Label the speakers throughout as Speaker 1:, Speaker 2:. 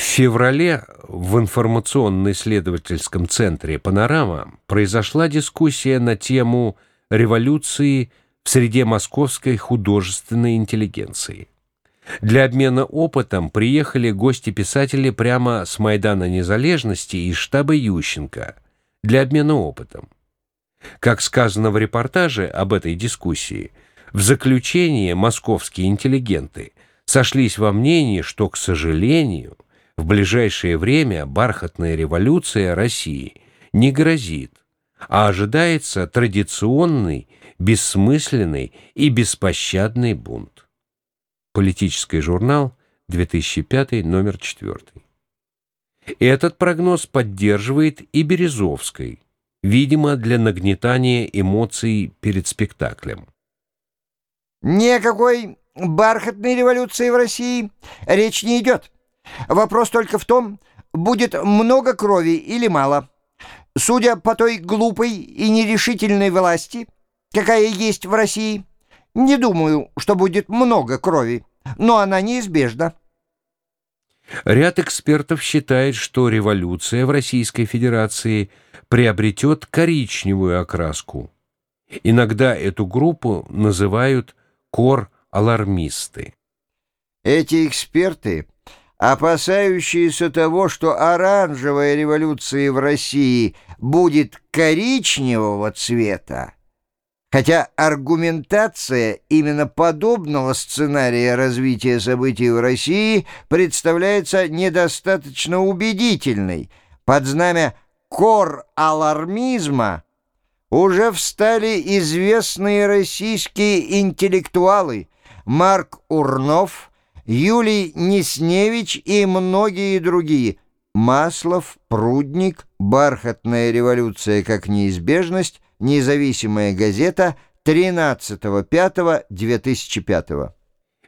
Speaker 1: В феврале в информационно-исследовательском центре «Панорама» произошла дискуссия на тему революции в среде московской художественной интеллигенции. Для обмена опытом приехали гости-писатели прямо с Майдана Незалежности и штаба Ющенко для обмена опытом. Как сказано в репортаже об этой дискуссии, в заключение московские интеллигенты сошлись во мнении, что, к сожалению, в ближайшее время бархатная революция России не грозит, а ожидается традиционный, бессмысленный и беспощадный бунт. Политический журнал, 2005, номер 4. Этот прогноз поддерживает и Березовский, видимо, для нагнетания эмоций перед спектаклем.
Speaker 2: Никакой бархатной революции в России речь не идет. Вопрос только в том, будет много крови или мало. Судя по той глупой и нерешительной власти, какая есть в России, не думаю, что будет много крови, но она неизбежна.
Speaker 1: Ряд экспертов считает, что революция в Российской Федерации приобретет коричневую окраску. Иногда эту группу называют кор-алармисты.
Speaker 2: Эти эксперты опасающиеся того, что оранжевая революция в России будет коричневого цвета, хотя аргументация именно подобного сценария развития событий в России представляется недостаточно убедительной, под знамя кор-алармизма уже встали известные российские интеллектуалы Марк Урнов – Юлий Несневич и многие другие. Маслов, Прудник, Бархатная революция как неизбежность, Независимая газета, 13.05.2005.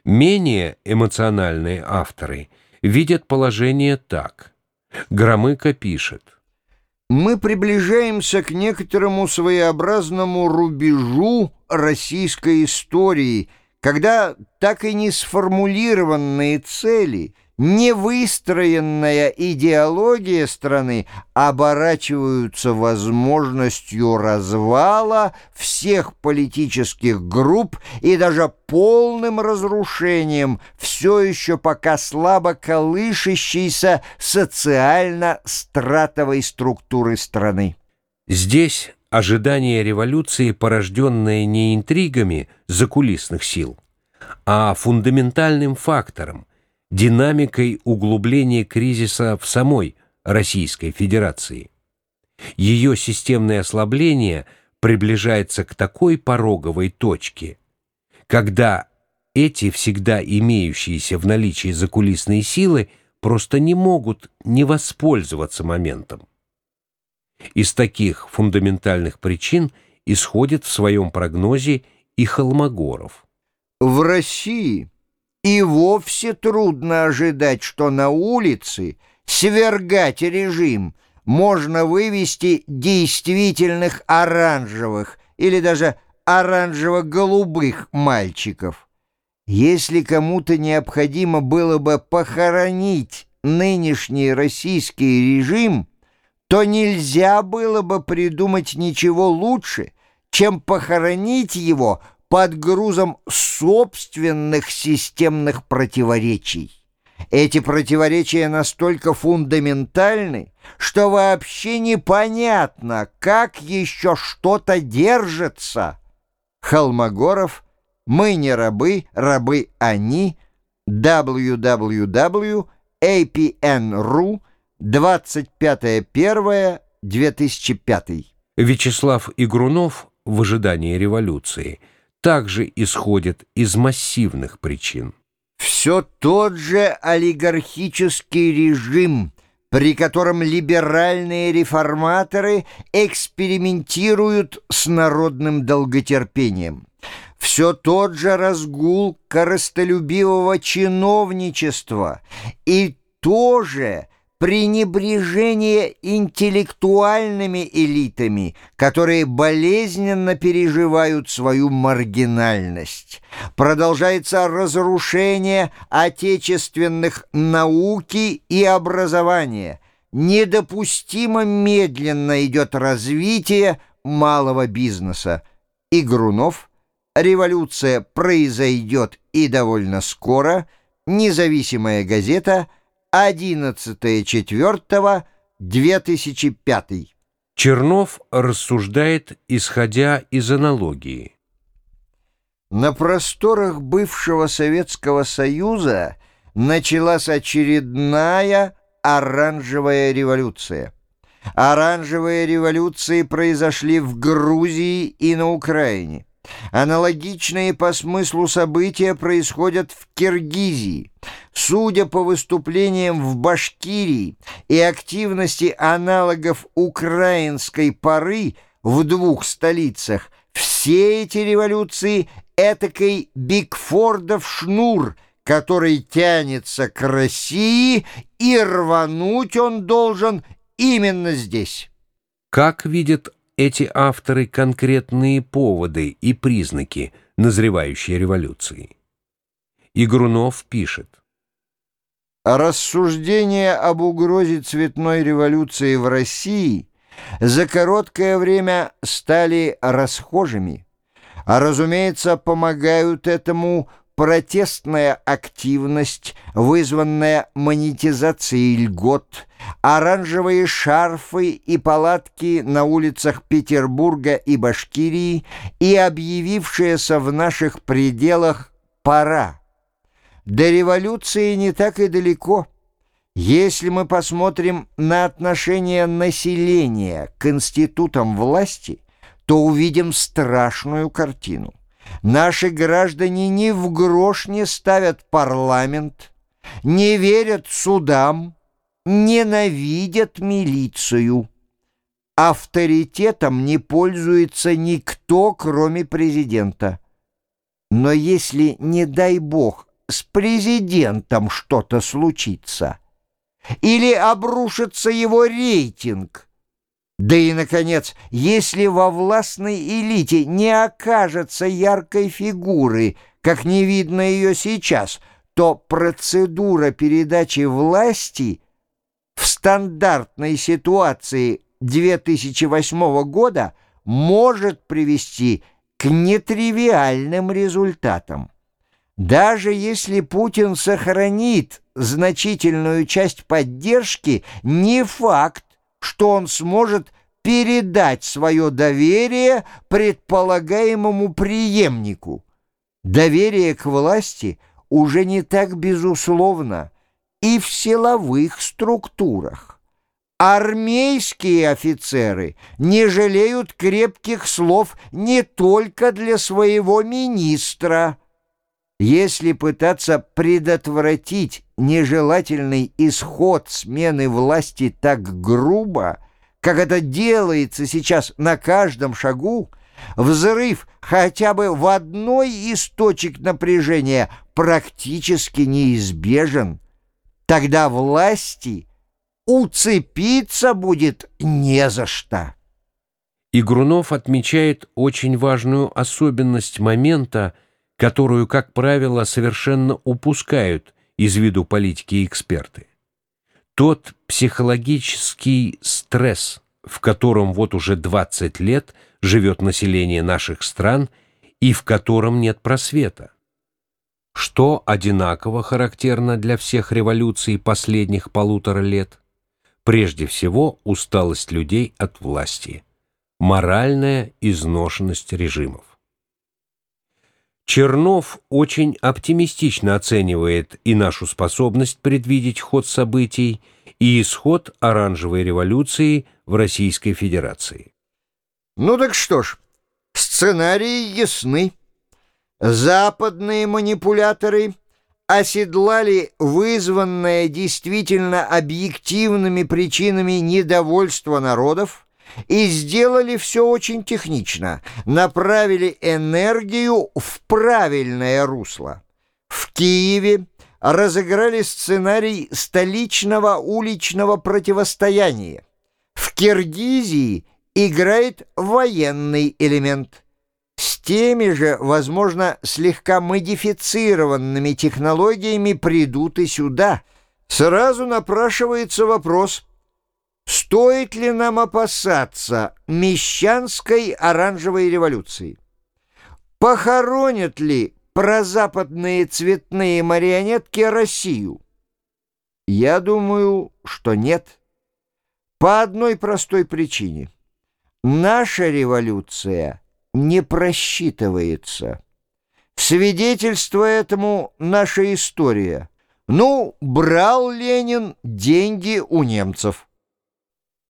Speaker 1: Менее эмоциональные авторы видят положение так. Громыко пишет.
Speaker 2: Мы приближаемся к некоторому своеобразному рубежу российской истории – когда так и не сформулированные цели, не выстроенная идеология страны оборачиваются возможностью развала всех политических групп и даже полным разрушением все еще пока слабо колышащейся социально-стратовой структуры страны.
Speaker 1: Здесь ожидание революции, порожденное не интригами закулисных сил, а фундаментальным фактором, динамикой углубления кризиса в самой Российской Федерации. Ее системное ослабление приближается к такой пороговой точке, когда эти всегда имеющиеся в наличии закулисные силы просто не могут не воспользоваться моментом. Из таких фундаментальных причин исходит в своем прогнозе и Холмогоров.
Speaker 2: В России и вовсе трудно ожидать, что на улице свергать режим можно вывести действительных оранжевых или даже оранжево-голубых мальчиков. Если кому-то необходимо было бы похоронить нынешний российский режим – то нельзя было бы придумать ничего лучше, чем похоронить его под грузом собственных системных противоречий. Эти противоречия настолько фундаментальны, что вообще непонятно, как еще что-то держится. Холмогоров «Мы не рабы, рабы они» www.apn.ru 25.01.2005.
Speaker 1: Вячеслав Игрунов в ожидании революции также исходит из массивных причин.
Speaker 2: Все тот же олигархический режим, при котором либеральные реформаторы экспериментируют с народным долготерпением. Все тот же разгул корыстолюбивого чиновничества и тоже пренебрежение интеллектуальными элитами, которые болезненно переживают свою маргинальность. Продолжается разрушение отечественных науки и образования. Недопустимо медленно идет развитие малого бизнеса. И Грунов, революция произойдет и довольно скоро, независимая газета – 11.04.2005.
Speaker 1: Чернов рассуждает, исходя из аналогии.
Speaker 2: На просторах бывшего Советского Союза началась очередная оранжевая революция. Оранжевые революции произошли в Грузии и на Украине. Аналогичные по смыслу события происходят в Киргизии. Судя по выступлениям в Башкирии и активности аналогов украинской поры в двух столицах, все эти революции — этакой Бигфордов шнур, который тянется к России, и рвануть он должен именно здесь.
Speaker 1: Как видит эти авторы конкретные поводы и признаки назревающей революции. Игрунов пишет.
Speaker 2: Рассуждения об угрозе цветной революции в России за короткое время стали расхожими, а, разумеется, помогают этому протестная активность, вызванная монетизацией льгот, оранжевые шарфы и палатки на улицах Петербурга и Башкирии и объявившаяся в наших пределах «пора». До революции не так и далеко. Если мы посмотрим на отношение населения к институтам власти, то увидим страшную картину. Наши граждане ни в грош не ставят парламент, не верят судам, ненавидят милицию. Авторитетом не пользуется никто, кроме президента. Но если, не дай бог, с президентом что-то случится, или обрушится его рейтинг – да и, наконец, если во властной элите не окажется яркой фигуры, как не видно ее сейчас, то процедура передачи власти в стандартной ситуации 2008 года может привести к нетривиальным результатам. Даже если Путин сохранит значительную часть поддержки, не факт, что он сможет передать свое доверие предполагаемому преемнику. Доверие к власти уже не так безусловно и в силовых структурах. Армейские офицеры не жалеют крепких слов не только для своего министра. Если пытаться предотвратить нежелательный исход смены власти так грубо, как это делается сейчас на каждом шагу, взрыв хотя бы в одной из точек напряжения практически неизбежен. Тогда власти уцепиться будет не за что.
Speaker 1: Игрунов отмечает очень важную особенность момента, которую, как правило, совершенно упускают из виду политики и эксперты. Тот психологический стресс, в котором вот уже 20 лет живет население наших стран и в котором нет просвета. Что одинаково характерно для всех революций последних полутора лет? Прежде всего, усталость людей от власти, моральная изношенность режимов. Чернов очень оптимистично оценивает и нашу способность предвидеть ход событий, и исход оранжевой революции в Российской Федерации.
Speaker 2: Ну так что ж, сценарии ясны. Западные манипуляторы оседлали вызванное действительно объективными причинами недовольство народов, и сделали все очень технично, направили энергию в правильное русло. В Киеве разыграли сценарий столичного уличного противостояния. В Киргизии играет военный элемент. С теми же, возможно, слегка модифицированными технологиями придут и сюда. Сразу напрашивается вопрос, стоит ли нам опасаться мещанской оранжевой революции? Похоронят ли прозападные цветные марионетки Россию? Я думаю, что нет. По одной простой причине. Наша революция не просчитывается. Свидетельство этому наша история. Ну, брал Ленин деньги у немцев.